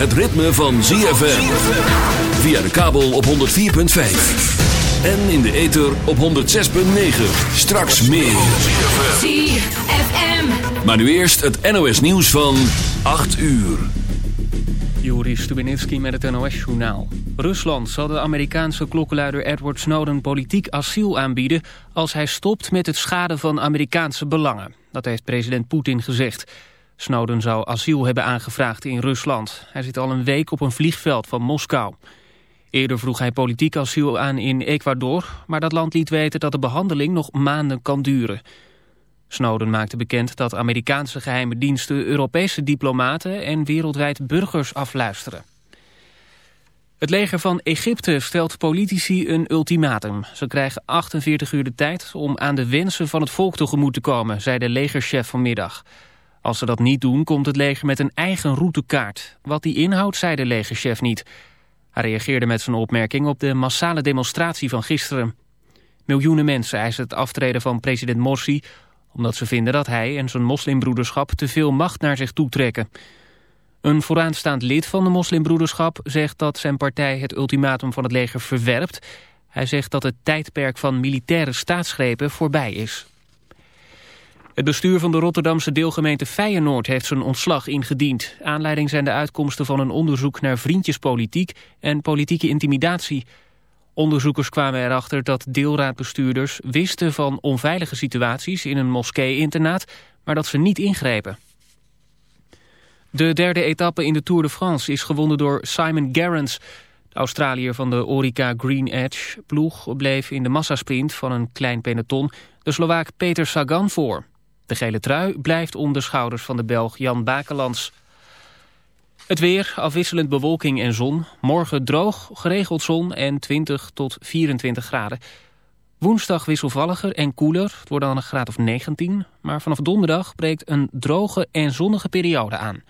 het ritme van ZFM. Via de kabel op 104.5. En in de ether op 106.9. Straks meer. ZFM. Maar nu eerst het NOS nieuws van 8 uur. Juri Stubenitski met het NOS-journaal. Rusland zal de Amerikaanse klokkenluider Edward Snowden politiek asiel aanbieden... als hij stopt met het schaden van Amerikaanse belangen. Dat heeft president Poetin gezegd. Snowden zou asiel hebben aangevraagd in Rusland. Hij zit al een week op een vliegveld van Moskou. Eerder vroeg hij politiek asiel aan in Ecuador... maar dat land liet weten dat de behandeling nog maanden kan duren... Snowden maakte bekend dat Amerikaanse geheime diensten Europese diplomaten en wereldwijd burgers afluisteren. Het leger van Egypte stelt politici een ultimatum. Ze krijgen 48 uur de tijd om aan de wensen van het volk tegemoet te komen, zei de legerchef vanmiddag. Als ze dat niet doen, komt het leger met een eigen routekaart. Wat die inhoudt, zei de legerchef niet. Hij reageerde met zijn opmerking op de massale demonstratie van gisteren. Miljoenen mensen eisen het aftreden van president Morsi omdat ze vinden dat hij en zijn moslimbroederschap te veel macht naar zich toetrekken. Een vooraanstaand lid van de moslimbroederschap zegt dat zijn partij het ultimatum van het leger verwerpt. Hij zegt dat het tijdperk van militaire staatsgrepen voorbij is. Het bestuur van de Rotterdamse deelgemeente Feyenoord heeft zijn ontslag ingediend. Aanleiding zijn de uitkomsten van een onderzoek naar vriendjespolitiek en politieke intimidatie. Onderzoekers kwamen erachter dat deelraadbestuurders wisten van onveilige situaties in een moskee-internaat, maar dat ze niet ingrepen. De derde etappe in de Tour de France is gewonnen door Simon Gerrans. De Australiër van de Orica Green Edge ploeg bleef in de massasprint van een klein peloton de Slovaak Peter Sagan voor. De gele trui blijft om de schouders van de Belg Jan Bakelands. Het weer, afwisselend bewolking en zon. Morgen droog, geregeld zon en 20 tot 24 graden. Woensdag wisselvalliger en koeler. Het wordt dan een graad of 19. Maar vanaf donderdag breekt een droge en zonnige periode aan.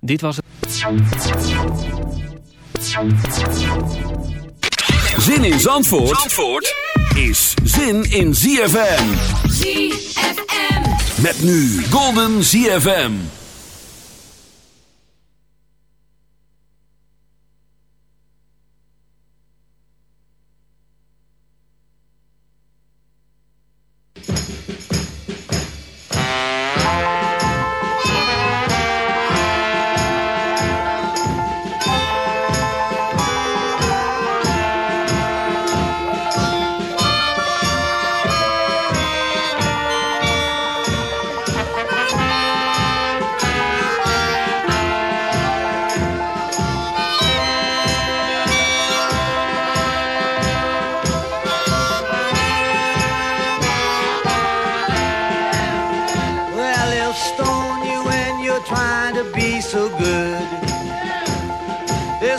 Dit was het... Zin in Zandvoort, Zandvoort is zin in ZFM. ZFM. Met nu Golden ZFM.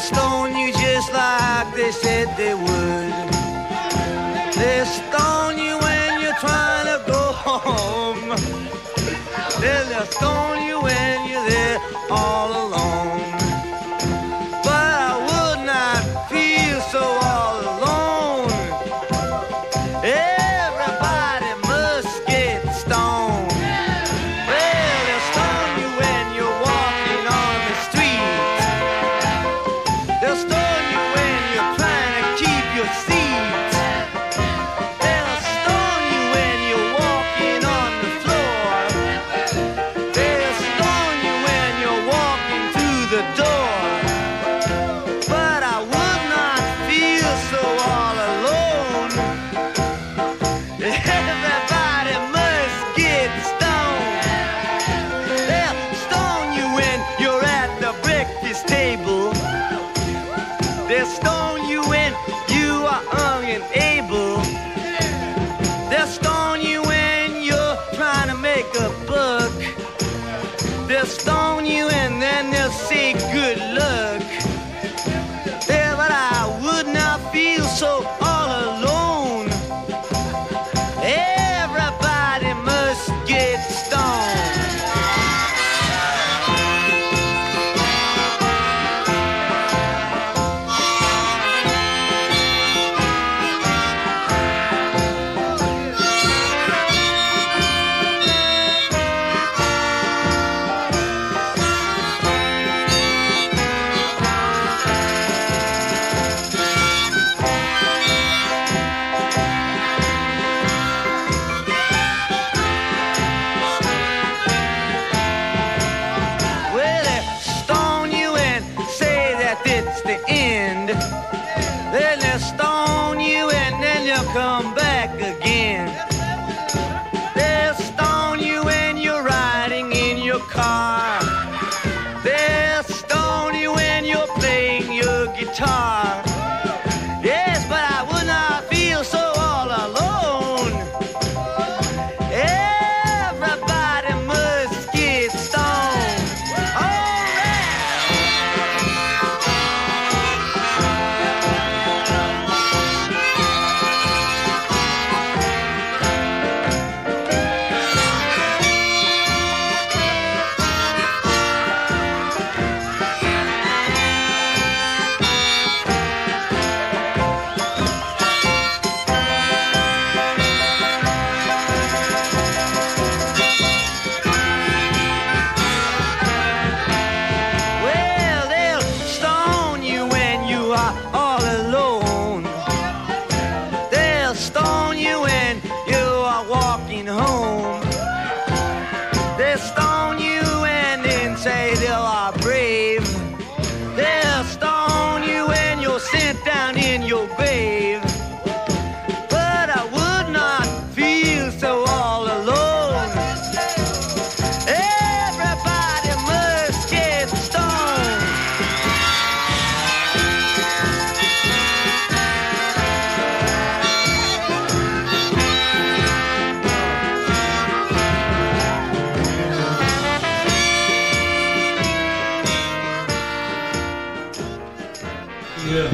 Stone you just like they said they would. They'll stone you when you're trying to go home. They'll stone you when you're there all alone.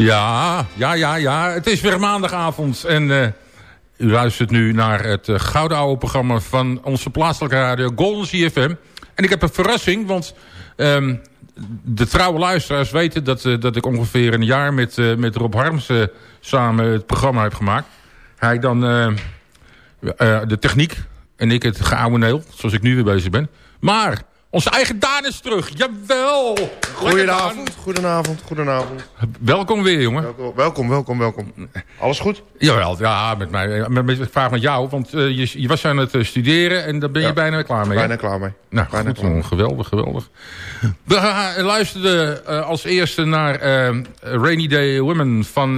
Ja, ja, ja, ja. Het is weer maandagavond en uh, u luistert nu naar het uh, gouden oude programma van onze plaatselijke radio Golden CFM. En ik heb een verrassing, want um, de trouwe luisteraars weten dat, uh, dat ik ongeveer een jaar met, met Rob Harms samen het programma heb gemaakt. Hij dan de techniek en ik het geouweneel, zoals ik nu weer bezig ben. Maar onze eigen Daan is terug. Jawel. Goedenavond, goedenavond, goedenavond. Welkom weer, jongen. Welkom, welkom, welkom. welkom. Alles goed? Jawel, ja, met mij. Met, met, ik vraag met jou, want uh, je, je, was aan het uh, studeren en daar ben je ja, bijna klaar mee. Bijna klaar mee. Nou, bijna goed, klaar. geweldig, geweldig. We luisterden uh, als eerste naar Rainy Day Women van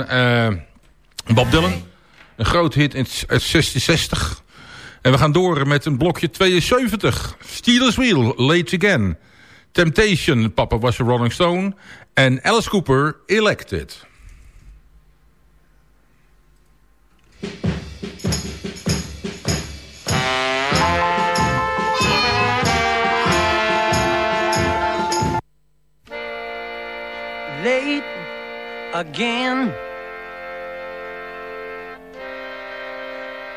Bob Dylan. Een groot hit in 66. En we gaan door met een blokje 72. Steelers Wheel, Late Again. Temptation, Papa was a Rolling Stone. En Alice Cooper, Elected. Late again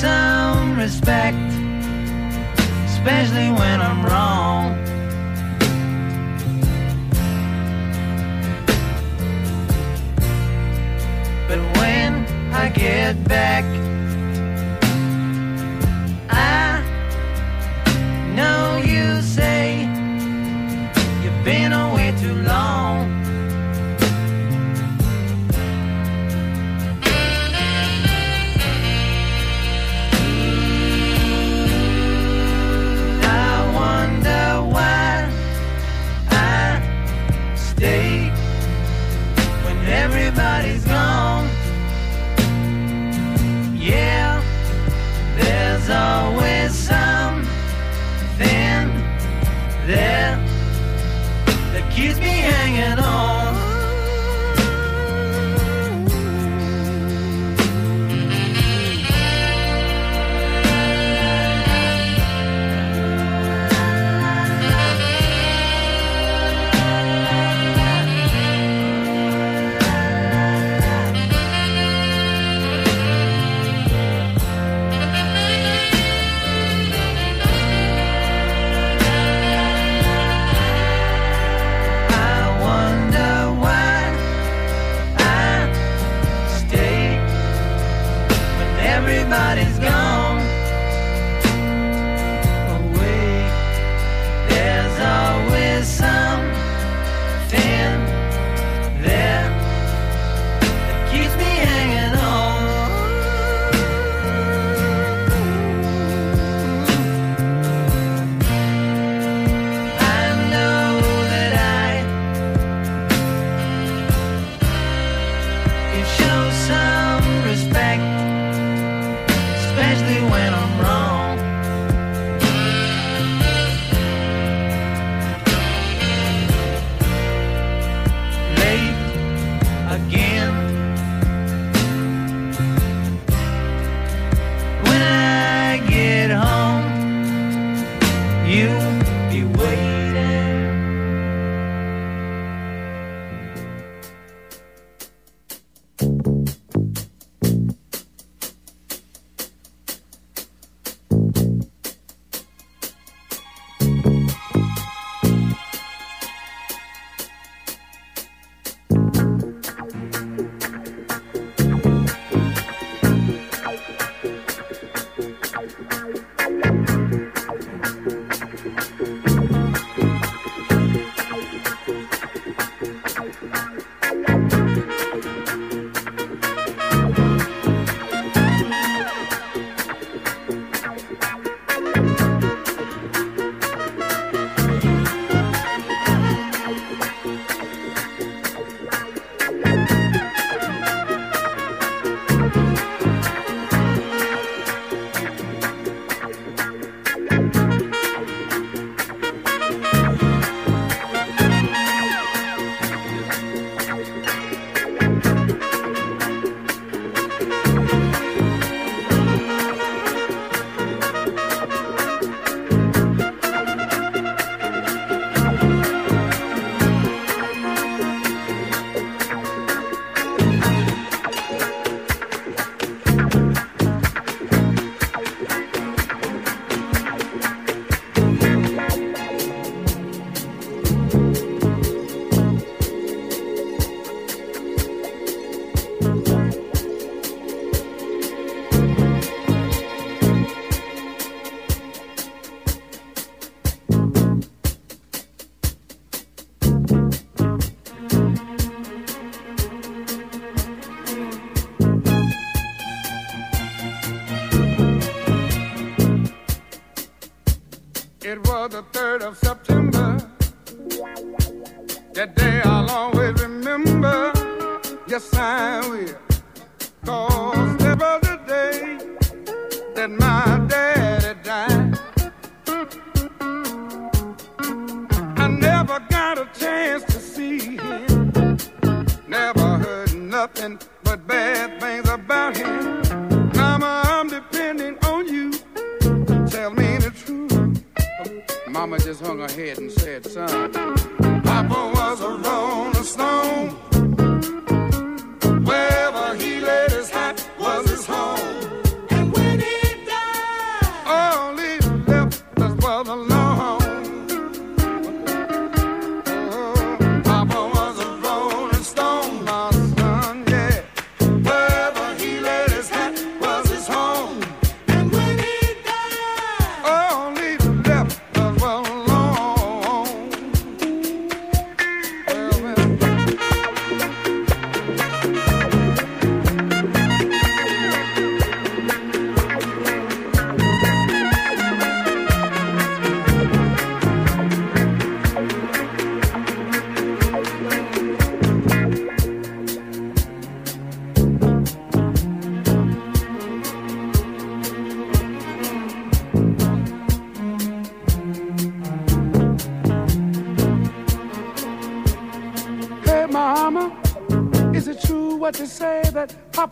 Some respect, especially when I'm wrong.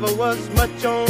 never was much on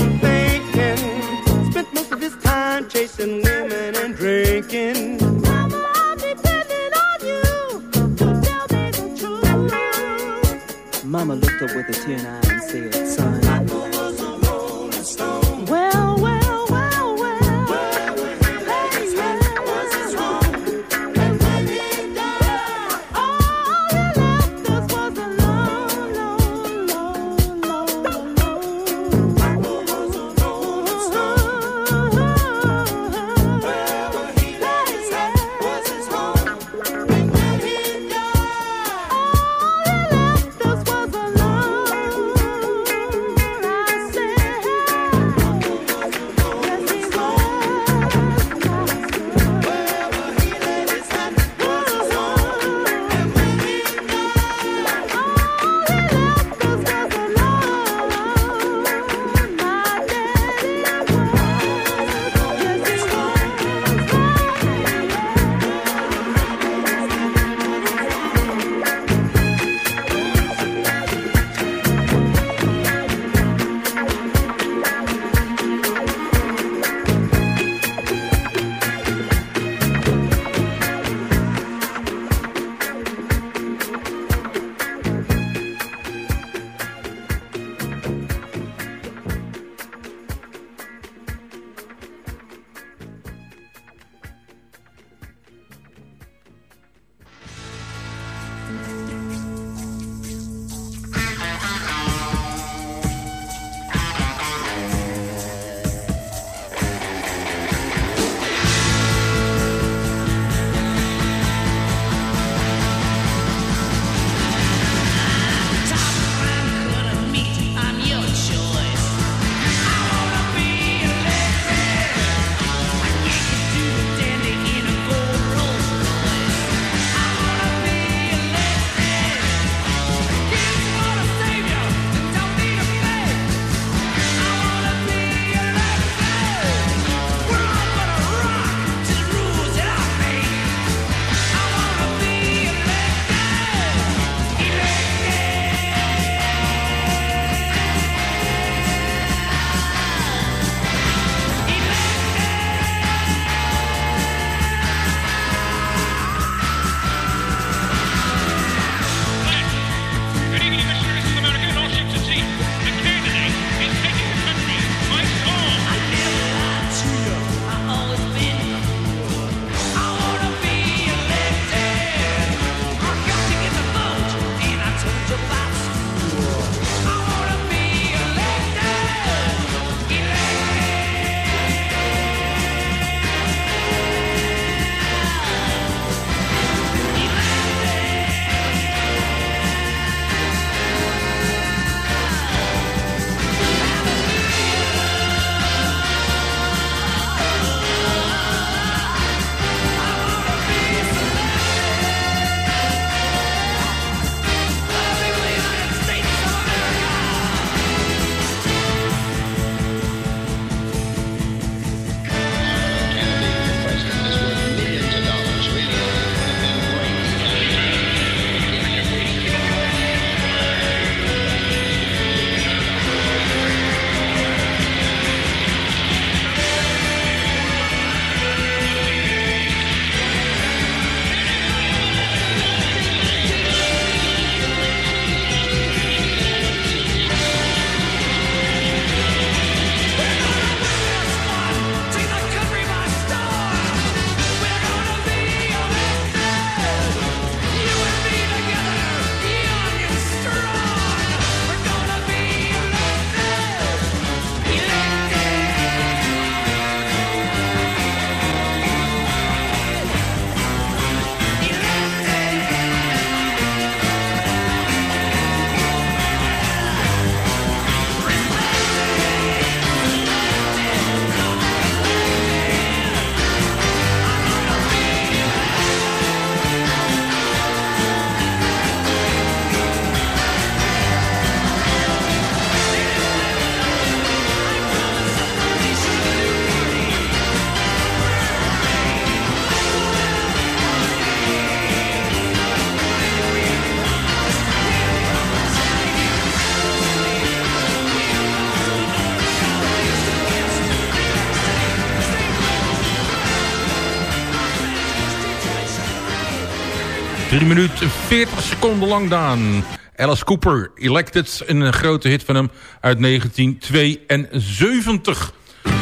3 minuten 40 seconden lang dan. Alice Cooper, Elected, een grote hit van hem uit 1972.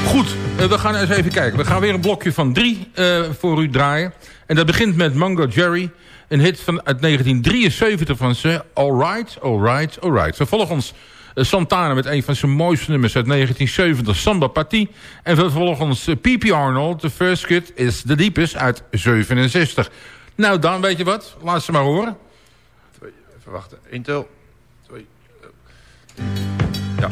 Goed, eh, we gaan eens even kijken. We gaan weer een blokje van drie uh, voor u draaien. En dat begint met Mango Jerry. Een hit van, uit 1973 van ze. Alright, alright, alright. Vervolgens uh, Santana met een van zijn mooiste nummers uit 1970. Samba Party. En vervolgens P.P. Arnold. The First Cut is the Deepest uit 67. Nou dan, weet je wat? Laat ze maar horen. Twee, even wachten. Intel. Twee. Ja.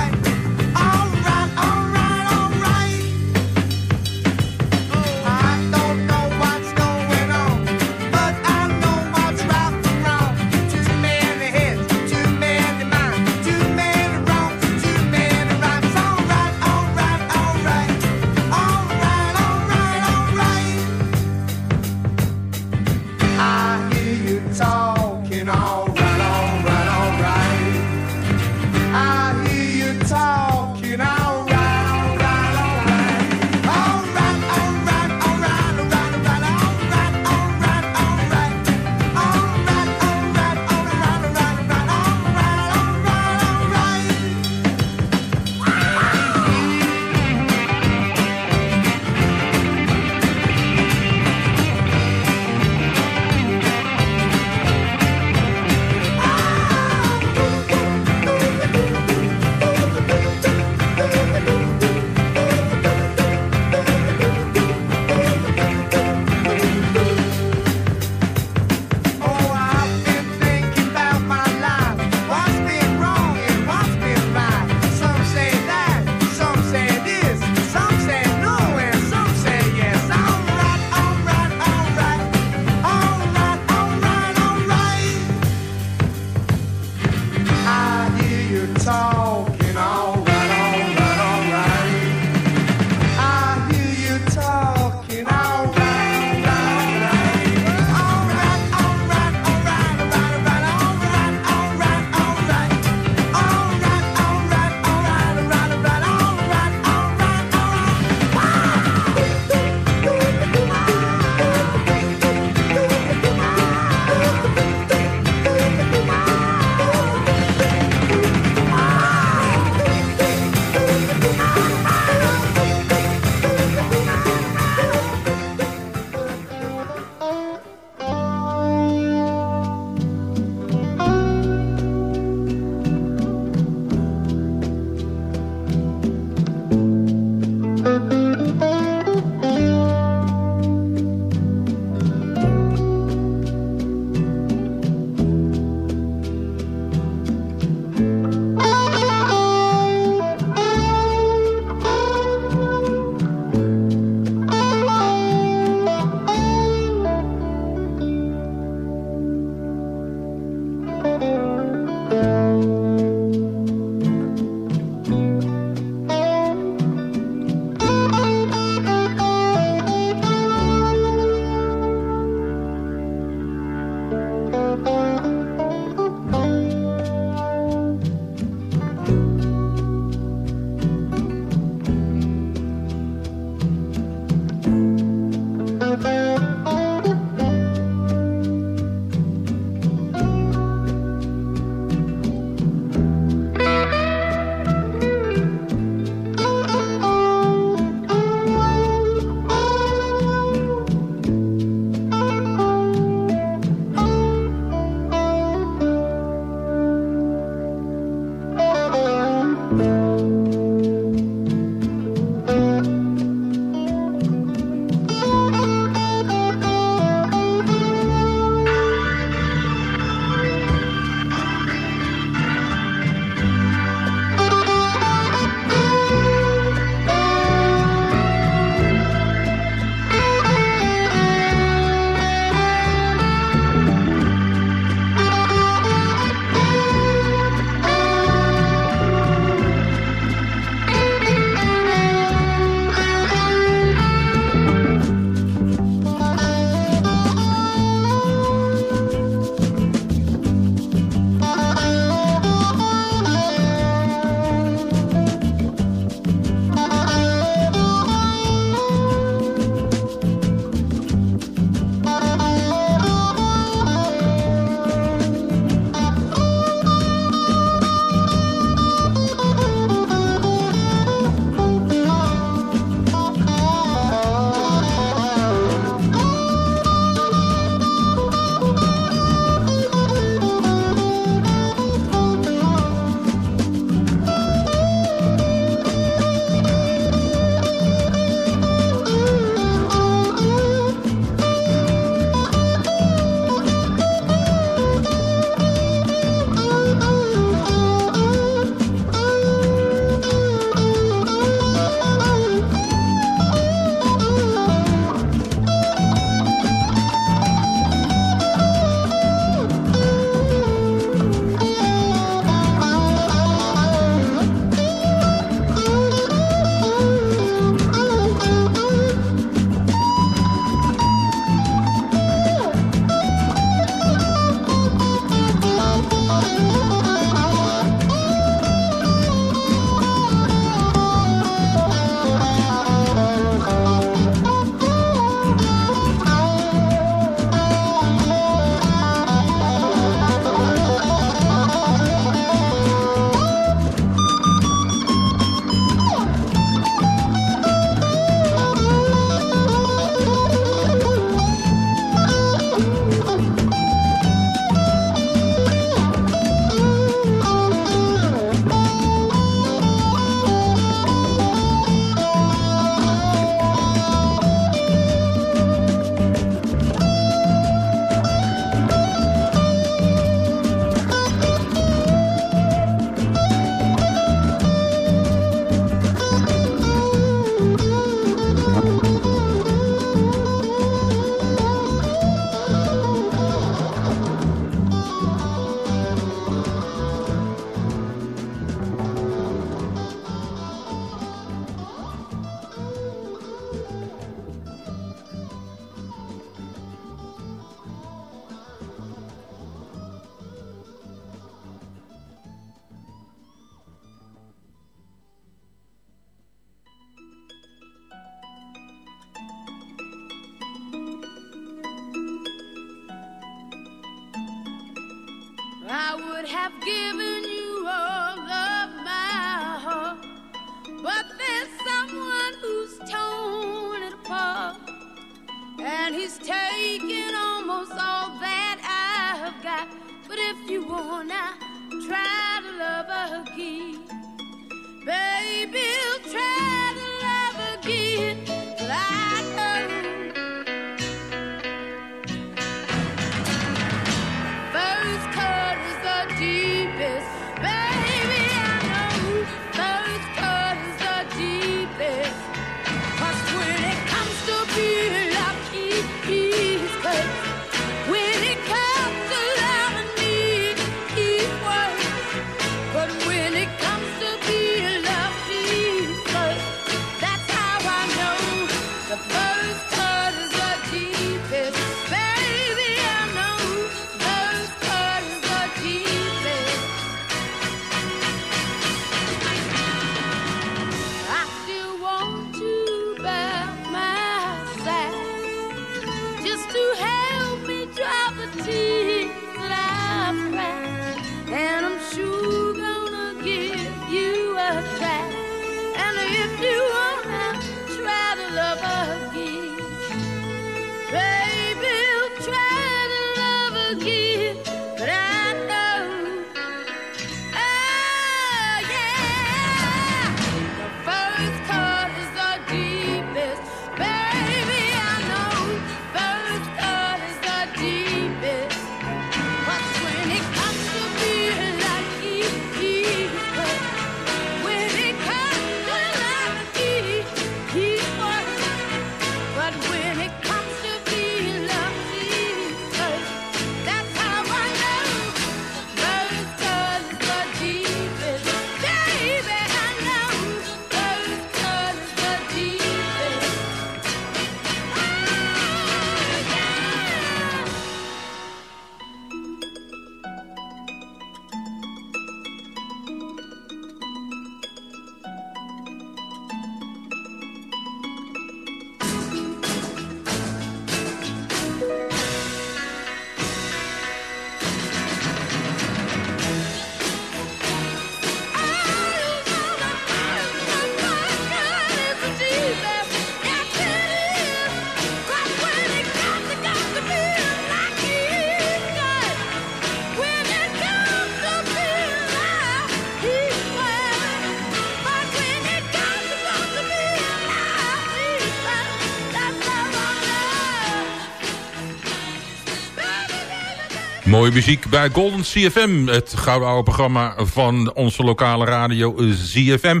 muziek bij Golden CFM. Het gouden oude programma van onze lokale radio eh, CFM.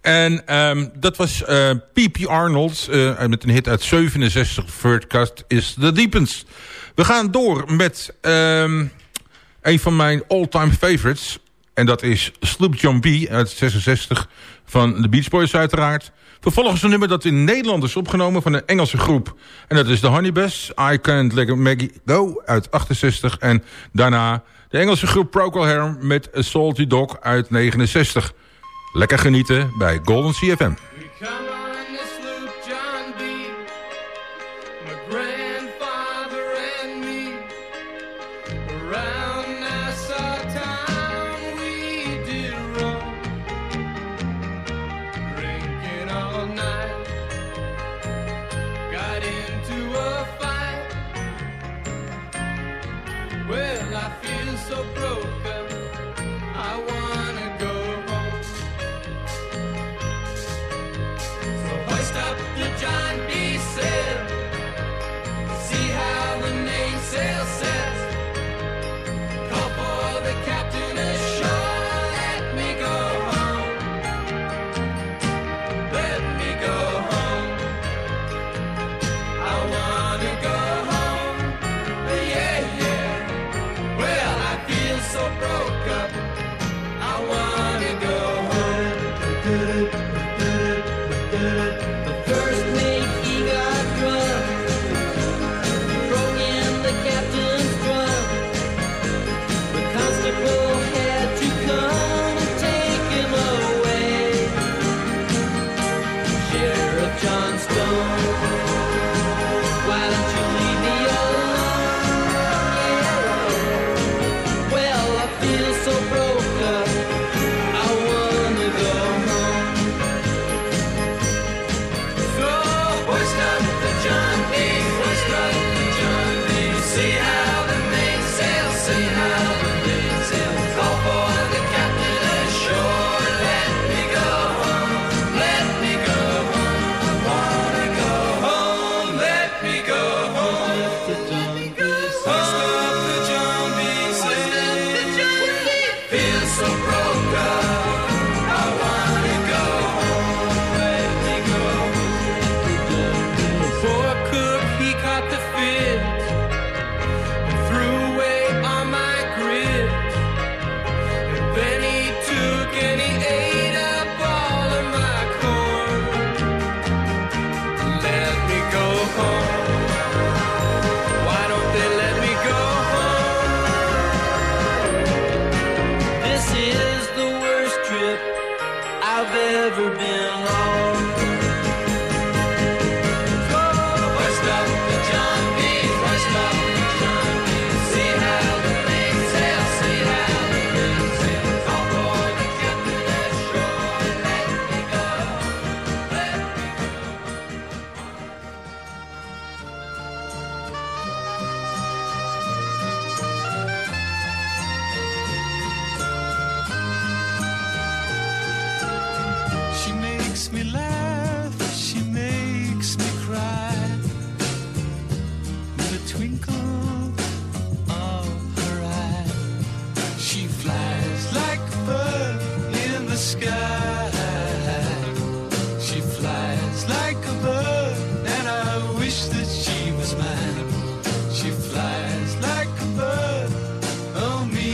En ehm, dat was uh, Arnold uh, met een hit uit 67. Third is The Deepens. We gaan door met ehm, een van mijn all-time favorites. En dat is Sloop John B. uit 66 van de Beach Boys uiteraard. Vervolgens een nummer dat in Nederland is opgenomen van een Engelse groep. En dat is de Honeybus, I Can't Let Maggie Go uit 68. En daarna de Engelse groep Procol Harum met A Salty Dog uit 69. Lekker genieten bij Golden CFM.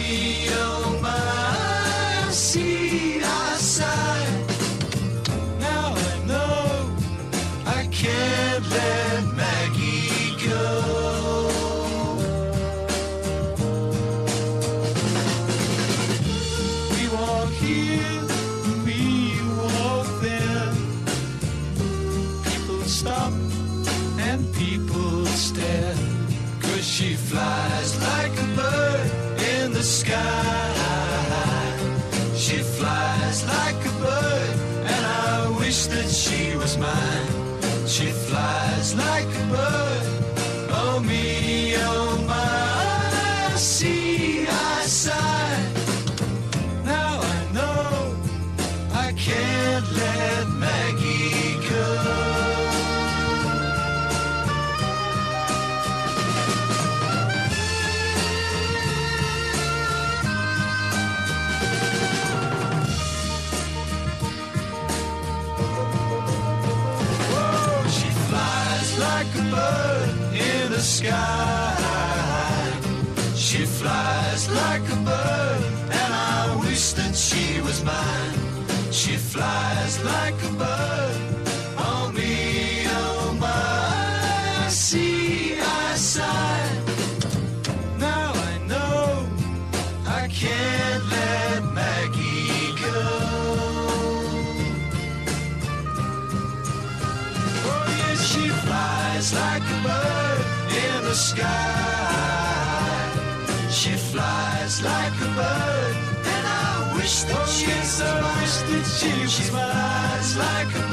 Me, oh my. See, like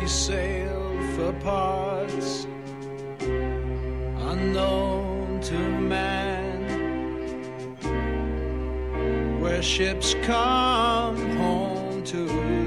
We sail for parts unknown to man, where ships come home to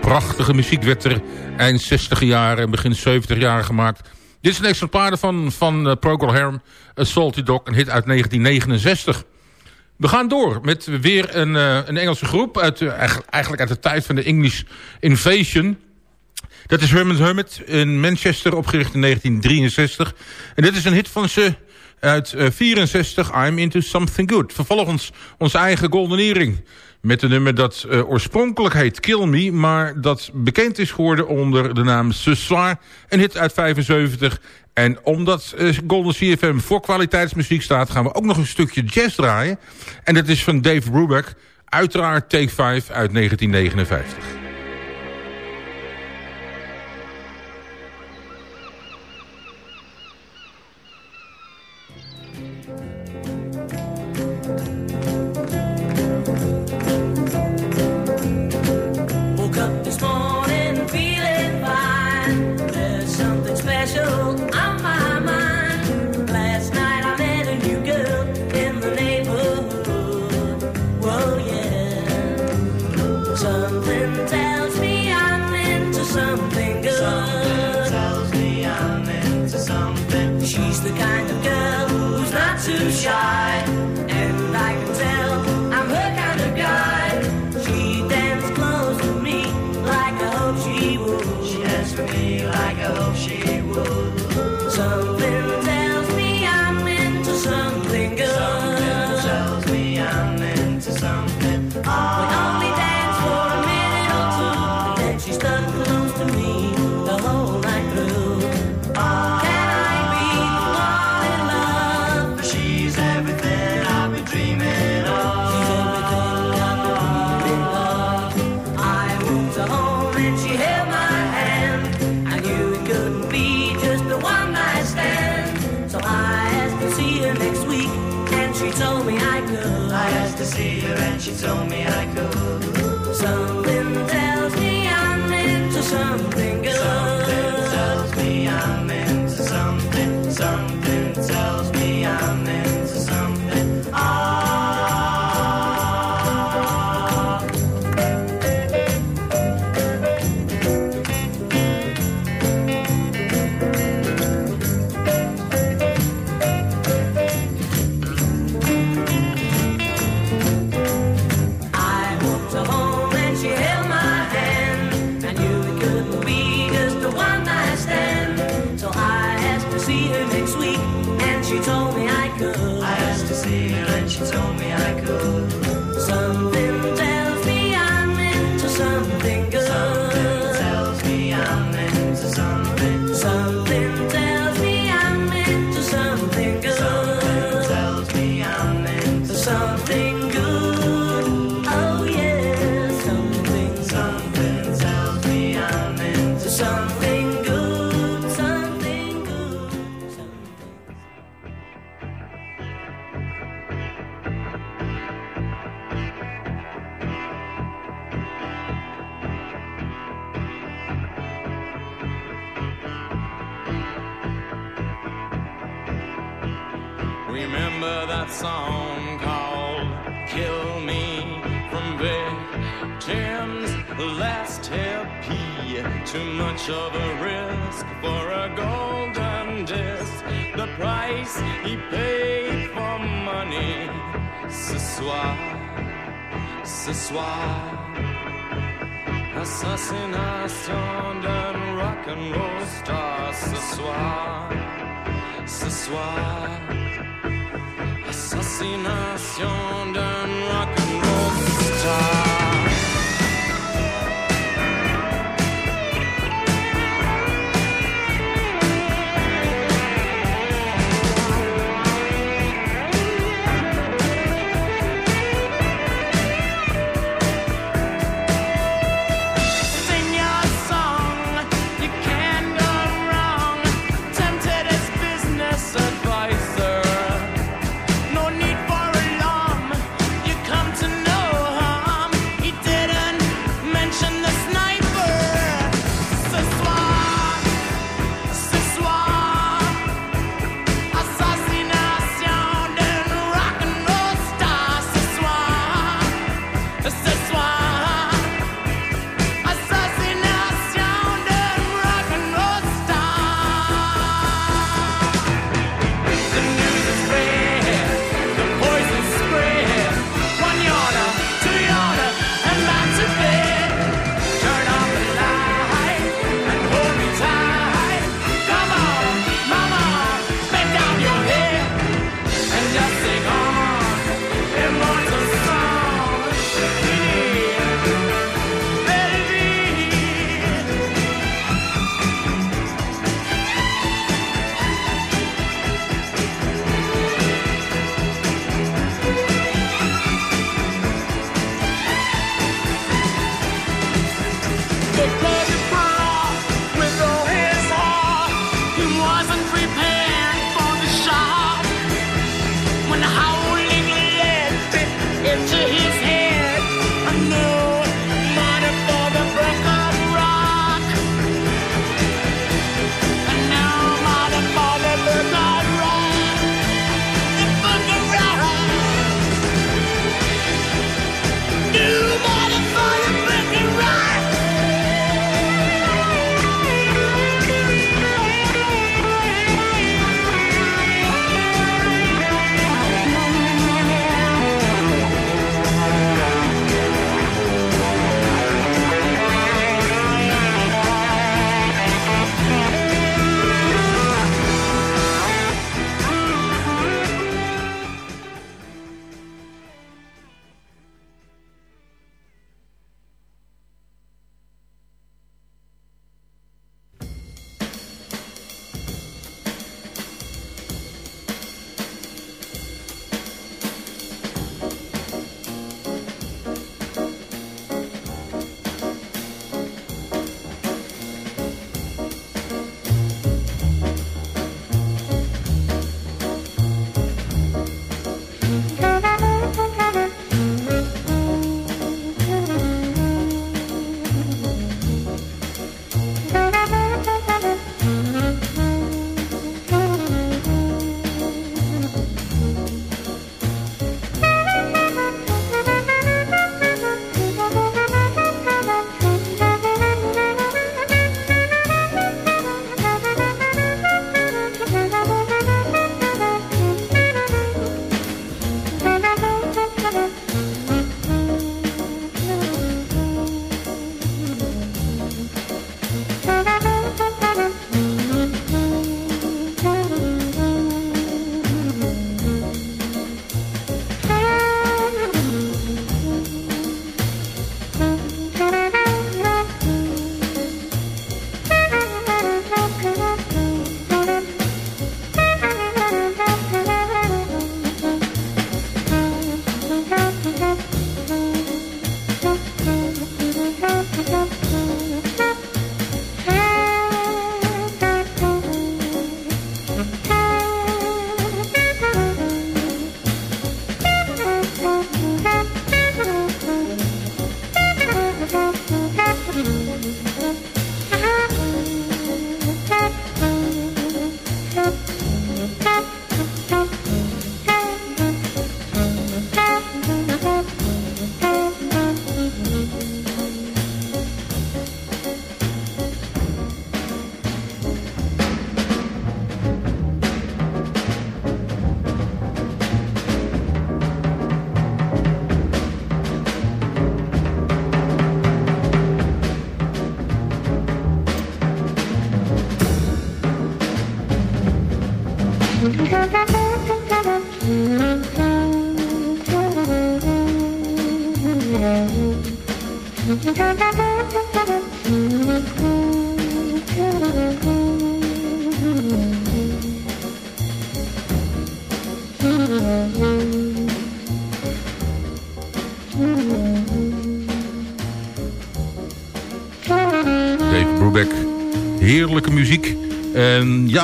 prachtige muziek werd er eind 60 jaren en begin 70 jaren gemaakt. Dit is een exemplaar van, van uh, Procol Harum, A Salty Dog, een hit uit 1969. We gaan door met weer een, eh, een Engelse groep, uit, eh, eigenlijk- uit de tijd van de English Invasion. Dat is Herman Hermit in Manchester, opgericht in 1963. En dit is een hit van ze uit eh, 64, I'm Into Something Good. Vervolgens onze eigen Golden Earring. Met een nummer dat eh, oorspronkelijk heet Kill Me... maar dat bekend is geworden onder de naam Ce Soir. Een hit uit 75. En omdat eh, Golden CFM voor kwaliteitsmuziek staat... gaan we ook nog een stukje jazz draaien. En dat is van Dave Brubeck. Uiteraard Take 5 uit 1959.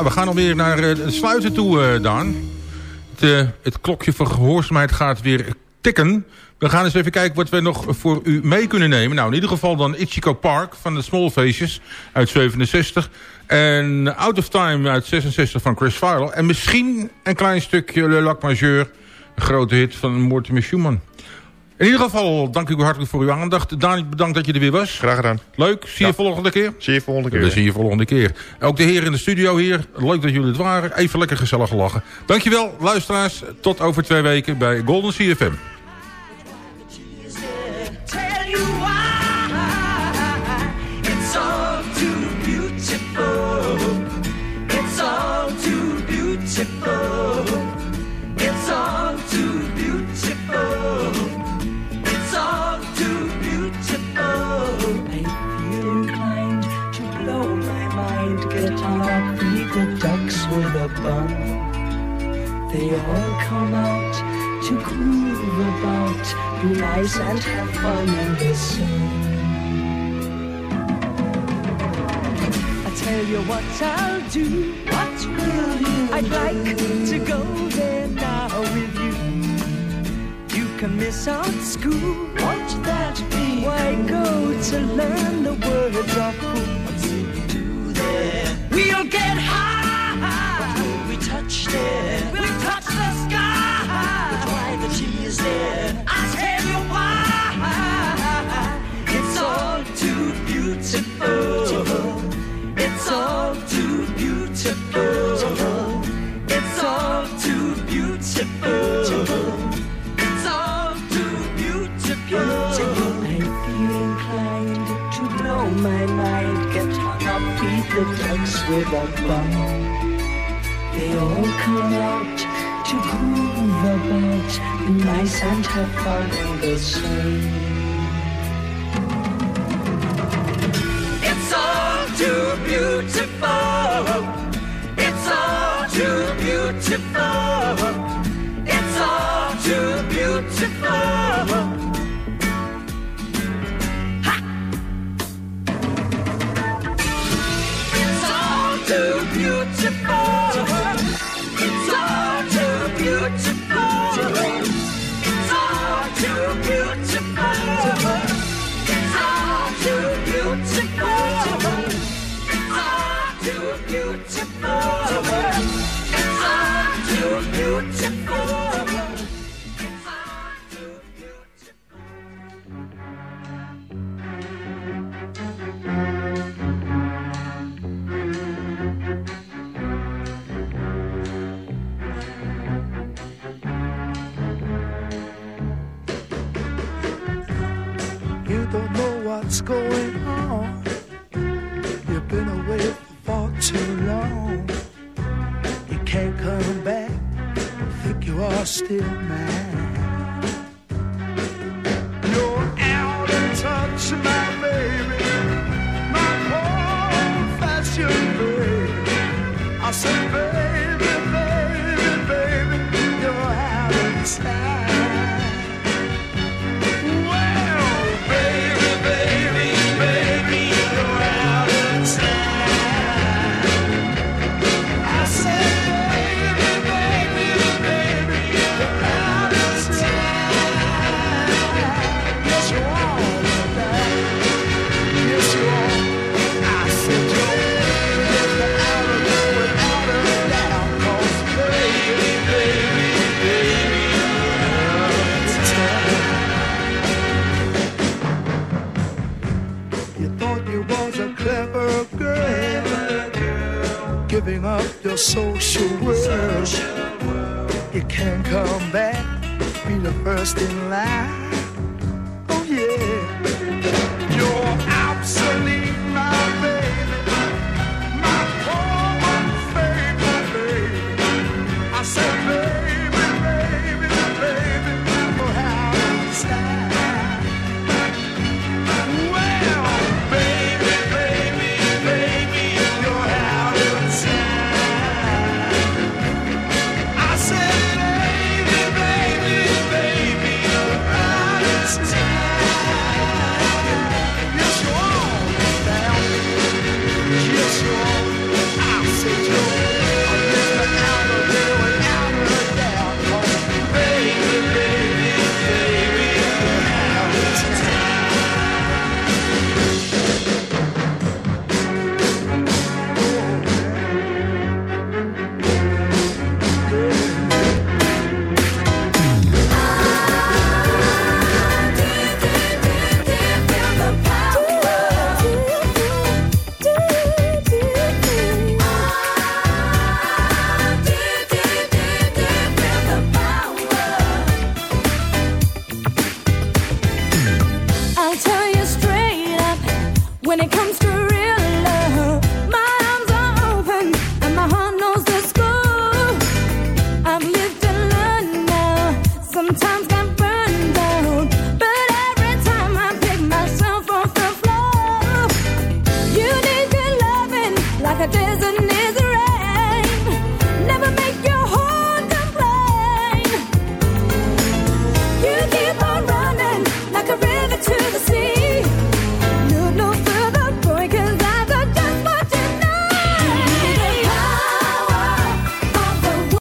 We gaan alweer naar eh, het sluiten toe, eh, Daan. Het, eh, het klokje van gehoorzaamheid gaat weer tikken. We gaan eens even kijken wat we nog voor u mee kunnen nemen. Nou, in ieder geval dan Ichiko Park van de Small Faces uit 67. En Out of Time uit 66 van Chris Farrell. En misschien een klein stukje Le Lac Majeur. Een grote hit van Mortimer Schumann. In ieder geval, dank u hartelijk voor uw aandacht. Dani, bedankt dat je er weer was. Graag gedaan. Leuk. Zie je volgende keer? Zie je volgende keer. We zien je volgende keer. Ook de heren in de studio hier. Leuk dat jullie het waren. Even lekker gezellig lachen. Dankjewel, luisteraars. Tot over twee weken bij Golden CFM. All come out to groove about, be nice and have fun the sun. I tell you what I'll do. What will you? I'd like to go there now with you. You can miss out school. Won't that be? Why go to learn the words of who? What's it do there? We'll get high. But will we touch there? We'll touch the sky. But why the is there? I tell you why. It's all too beautiful. It's all too beautiful. It's all too beautiful. It's all too beautiful. I feel inclined to blow my mind. Get hung up, feed the ducks with a bun. All come out to groove about, nice and have fun in the sun. It's all too beautiful. It's all too beautiful. It's all too beautiful. It's all too beautiful what you